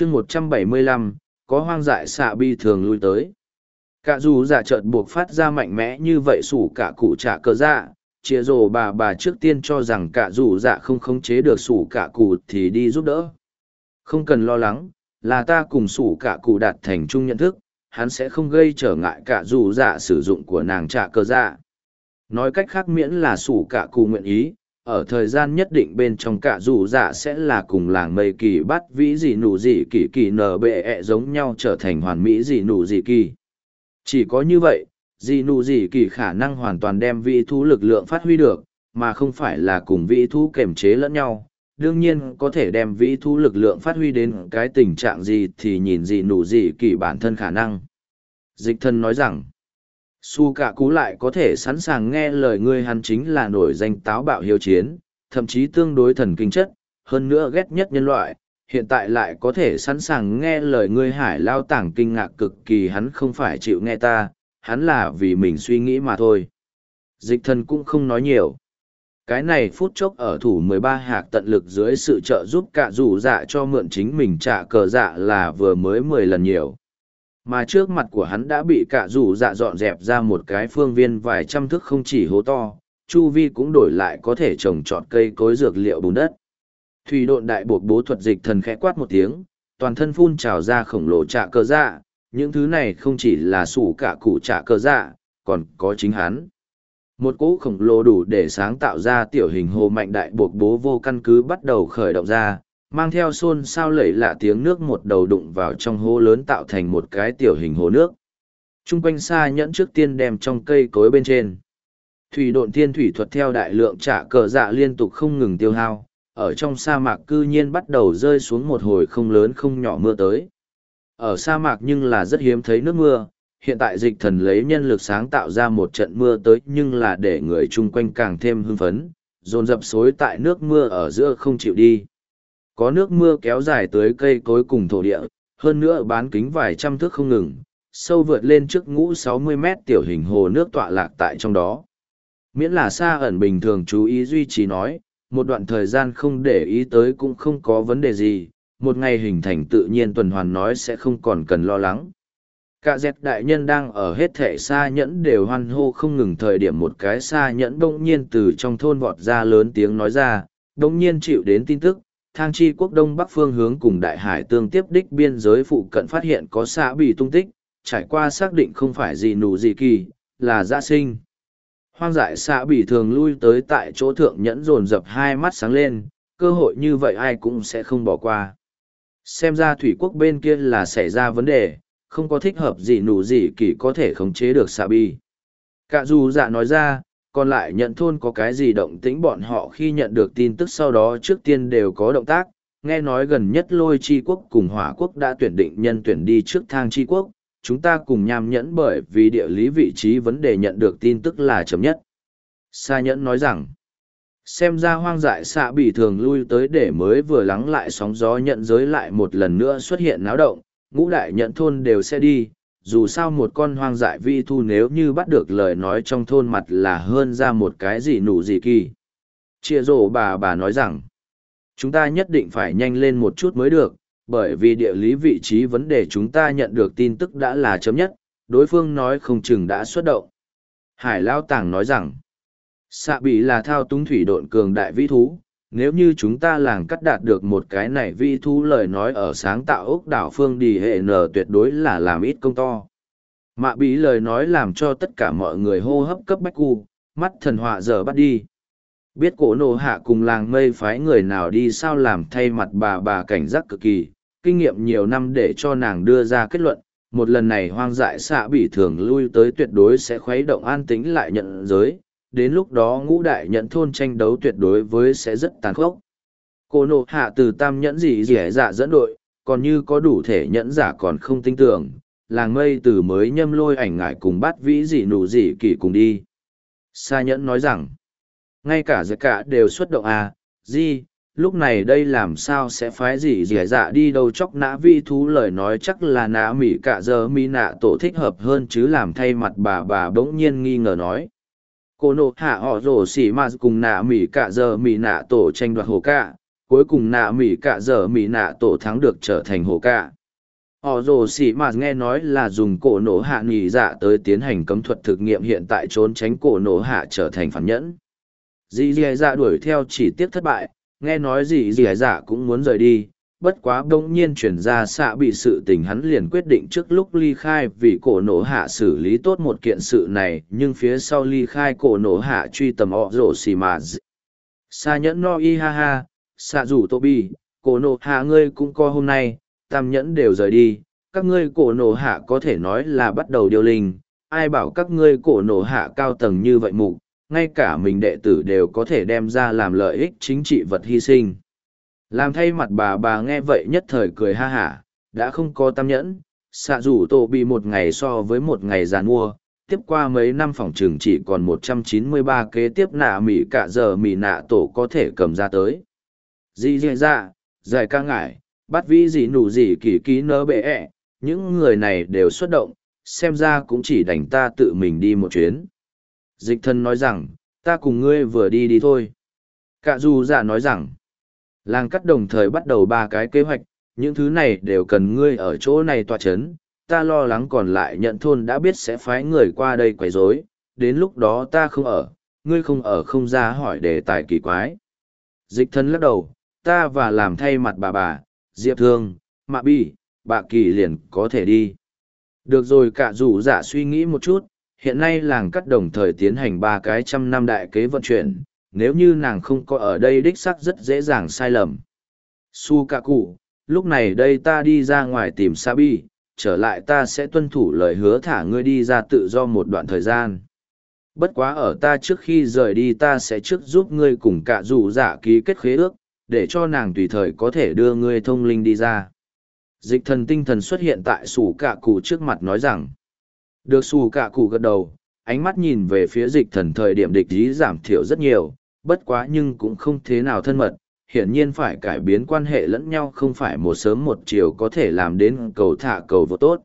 chương một trăm bảy mươi lăm, có hoang dại xạ bi thường lui tới. Cả dù giả trợt buộc phát ra mạnh mẽ như vậy sủ cả cụ trả cờ dạ chia rồ bà bà trước tiên cho rằng cả dù dạ không khống chế được sủ cả cụ thì đi giúp đỡ. Không cần lo lắng, là ta cùng sủ cả cụ đạt thành chung nhận thức, hắn sẽ không gây trở ngại cả dù dạ sử dụng của nàng trả cờ dạ. Nói cách khác miễn là sủ cả cụ nguyện ý ở thời gian nhất định bên trong cả dù dạ sẽ là cùng làng mây kỳ bắt vĩ gì nụ gì kỳ kỳ nở bệ ẹ giống nhau trở thành hoàn mỹ gì nụ gì kỳ. Chỉ có như vậy dị nụ dị kỳ khả năng hoàn toàn đem vị thú lực lượng phát huy được, mà không phải là cùng vị thú kềm chế lẫn nhau. Đương nhiên có thể đem vị thú lực lượng phát huy đến cái tình trạng gì thì nhìn dị nụ dị kỳ bản thân khả năng. Dịch thân nói rằng su cả cú lại có thể sẵn sàng nghe lời ngươi hắn chính là nổi danh táo bạo hiếu chiến, thậm chí tương đối thần kinh chất, hơn nữa ghét nhất nhân loại, hiện tại lại có thể sẵn sàng nghe lời ngươi hải lao tảng kinh ngạc cực kỳ hắn không phải chịu nghe ta, hắn là vì mình suy nghĩ mà thôi. Dịch thần cũng không nói nhiều. Cái này phút chốc ở thủ mười ba hạc tận lực dưới sự trợ giúp cả rủ dạ cho mượn chính mình trả cờ dạ là vừa mới mười lần nhiều mà trước mặt của hắn đã bị cả rủ dạ dọn dẹp ra một cái phương viên vài trăm thước không chỉ hố to, chu vi cũng đổi lại có thể trồng trọt cây cối dược liệu bùn đất. Thủy độn đại buộc bố thuật dịch thần khẽ quát một tiếng, toàn thân phun trào ra khổng lồ trạ cơ dạ những thứ này không chỉ là sủ cả cụ trạ cơ dạ còn có chính hắn. Một cỗ khổng lồ đủ để sáng tạo ra tiểu hình hồ mạnh đại buộc bố vô căn cứ bắt đầu khởi động ra mang theo xôn xao lẩy lạ tiếng nước một đầu đụng vào trong hố lớn tạo thành một cái tiểu hình hồ nước Trung quanh xa nhẫn trước tiên đem trong cây cối bên trên thủy độn thiên thủy thuật theo đại lượng trả cờ dạ liên tục không ngừng tiêu hao ở trong sa mạc cư nhiên bắt đầu rơi xuống một hồi không lớn không nhỏ mưa tới. Ở sa mạc nhưng là rất hiếm thấy nước mưa, hiện tại dịch thần lấy nhân lực sáng tạo ra một trận mưa tới nhưng là để người chung quanh càng thêm hưng phấn, dồn dập xối tại nước mưa ở giữa không chịu đi. Có nước mưa kéo dài tới cây cối cùng thổ địa, hơn nữa bán kính vài trăm thước không ngừng, sâu vượt lên trước ngũ 60 mét tiểu hình hồ nước tọa lạc tại trong đó. Miễn là xa ẩn bình thường chú ý duy trì nói, một đoạn thời gian không để ý tới cũng không có vấn đề gì, một ngày hình thành tự nhiên tuần hoàn nói sẽ không còn cần lo lắng. Cả dẹt đại nhân đang ở hết thể xa nhẫn đều hoan hô không ngừng thời điểm một cái xa nhẫn đông nhiên từ trong thôn vọt ra lớn tiếng nói ra, đông nhiên chịu đến tin tức, thang chi quốc đông bắc phương hướng cùng đại hải tương tiếp đích biên giới phụ cận phát hiện có xã bị tung tích, trải qua xác định không phải gì nụ gì kỳ, là gia sinh. Hoang dại xạ bị thường lui tới tại chỗ thượng nhẫn dồn dập hai mắt sáng lên cơ hội như vậy ai cũng sẽ không bỏ qua. Xem ra thủy quốc bên kia là xảy ra vấn đề không có thích hợp gì nụ gì kỳ có thể khống chế được xạ bi cả dù dạ nói ra còn lại nhận thôn có cái gì động tĩnh bọn họ khi nhận được tin tức sau đó trước tiên đều có động tác. Nghe nói gần nhất lôi chi quốc cùng hỏa quốc đã tuyển định nhân tuyển đi trước thang chi quốc. Chúng ta cùng nham nhẫn bởi vì địa lý vị trí vấn đề nhận được tin tức là chấm nhất. Sa nhẫn nói rằng, xem ra hoang dại xạ bị thường lui tới để mới vừa lắng lại sóng gió nhận giới lại một lần nữa xuất hiện náo động, ngũ đại nhận thôn đều sẽ đi, dù sao một con hoang dại vi thu nếu như bắt được lời nói trong thôn mặt là hơn ra một cái gì nụ gì kỳ. Chia rổ bà bà nói rằng, chúng ta nhất định phải nhanh lên một chút mới được, bởi vì địa lý vị trí vấn đề chúng ta nhận được tin tức đã là chấm nhất, đối phương nói không chừng đã xuất động. Hải Lao Tàng nói rằng, xạ bị là thao túng thủy độn cường đại vĩ thú, nếu như chúng ta làng cắt đạt được một cái này vi thu lời nói ở sáng tạo ốc đảo phương đi hệ nở tuyệt đối là làm ít công to. Mạ bí lời nói làm cho tất cả mọi người hô hấp cấp bách cu, mắt thần họa giờ bắt đi. Biết cổ nổ hạ cùng làng mây phái người nào đi sao làm thay mặt bà bà cảnh giác cực kỳ, kinh nghiệm nhiều năm để cho nàng đưa ra kết luận, một lần này hoang dại xạ bị thường lui tới tuyệt đối sẽ khuấy động an tính lại nhận giới, đến lúc đó ngũ đại nhận thôn tranh đấu tuyệt đối với sẽ rất tàn khốc. Cô nộ hạ từ tam nhẫn gì dẻ dạ dẫn đội, còn như có đủ thể nhẫn giả còn không tin tưởng, làng mây từ mới nhâm lôi ảnh ngại cùng bắt vĩ gì nụ gì kỳ cùng đi. Sa nhẫn nói rằng, ngay cả giặc cả đều xuất động à, gì, lúc này đây làm sao sẽ phái gì dẻ dạ đi đâu chóc nã vi thú lời nói chắc là nã mỉ cả giờ mi nạ tổ thích hợp hơn chứ làm thay mặt bà bà bỗng nhiên nghi ngờ nói cô nộ hạ họ rổ xỉ mà cùng nạ mỉ cả giờ mỉ nạ tổ tranh đoạt hồ cả cuối cùng nạ mỹ cả giờ mỹ nạ tổ thắng được trở thành hồ cả. họ rồ xỉ mà nghe nói là dùng cổ nổ hạ nghỉ dạ tới tiến hành cấm thuật thực nghiệm hiện tại trốn tránh cổ nổ hạ trở thành phản nhẫn. Dì dì dạ đuổi theo chỉ tiếc thất bại. Nghe nói dì dì dạ cũng muốn rời đi bất quá bỗng nhiên chuyển ra xạ bị sự tình hắn liền quyết định trước lúc ly khai vì cổ nổ hạ xử lý tốt một kiện sự này, nhưng phía sau ly khai cổ nổ hạ truy tầm họ rổ xì mà xa nhẫn no y ha ha xạ rủ tô bi, cổ nổ hạ ngươi cũng co hôm nay, tam nhẫn đều rời đi, các ngươi cổ nổ hạ có thể nói là bắt đầu điều linh, ai bảo các ngươi cổ nổ hạ cao tầng như vậy mục, ngay cả mình đệ tử đều có thể đem ra làm lợi ích chính trị vật hy sinh làm thay mặt bà bà nghe vậy nhất thời cười ha hả, đã không có tam nhẫn, xạ rủ tổ bị một ngày so với một ngày giàn mua, tiếp qua mấy năm phòng trường chỉ còn một trăm chín mươi ba kế tiếp nạ mỉ cả giờ mỉ nạ tổ có thể cầm ra tới. Dì dì ra giải ca ngại bắt vĩ gì nụ gì kỳ ký nơ bệ ẹ, những người này đều xuất động, xem ra cũng chỉ đành ta tự mình đi một chuyến. Dịch thân nói rằng, ta cùng ngươi vừa đi đi thôi. Cả dù giả nói rằng Làng cắt đồng thời bắt đầu ba cái kế hoạch, những thứ này đều cần ngươi ở chỗ này tọa chấn, ta lo lắng còn lại nhận thôn đã biết sẽ phái người qua đây quấy rối, đến lúc đó ta không ở, ngươi không ở không ra hỏi đề tài kỳ quái. Dịch thân lắc đầu, ta và làm thay mặt bà bà, Diệp Thương, Mạ Bi, bà Kỳ liền có thể đi. Được rồi cả rủ giả dạ suy nghĩ một chút, hiện nay làng cắt đồng thời tiến hành ba cái trăm năm đại kế vận chuyển, nếu như nàng không có ở đây đích sắc rất dễ dàng sai lầm. Su cả cụ, lúc này đây ta đi ra ngoài tìm Sabi, trở lại ta sẽ tuân thủ lời hứa thả ngươi đi ra tự do một đoạn thời gian. Bất quá ở ta trước khi rời đi ta sẽ trước giúp ngươi cùng cả rủ giả ký kết khế ước, để cho nàng tùy thời có thể đưa ngươi thông linh đi ra. Dịch thần tinh thần xuất hiện tại sủ cả cụ trước mặt nói rằng, được sủ cả cụ gật đầu, ánh mắt nhìn về phía dịch thần thời điểm địch ý giảm thiểu rất nhiều, bất quá nhưng cũng không thế nào thân mật, hiển nhiên phải cải biến quan hệ lẫn nhau không phải một sớm một chiều có thể làm đến cầu thả cầu vô tốt.